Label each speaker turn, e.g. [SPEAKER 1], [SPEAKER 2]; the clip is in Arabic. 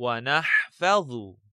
[SPEAKER 1] ونحفظ.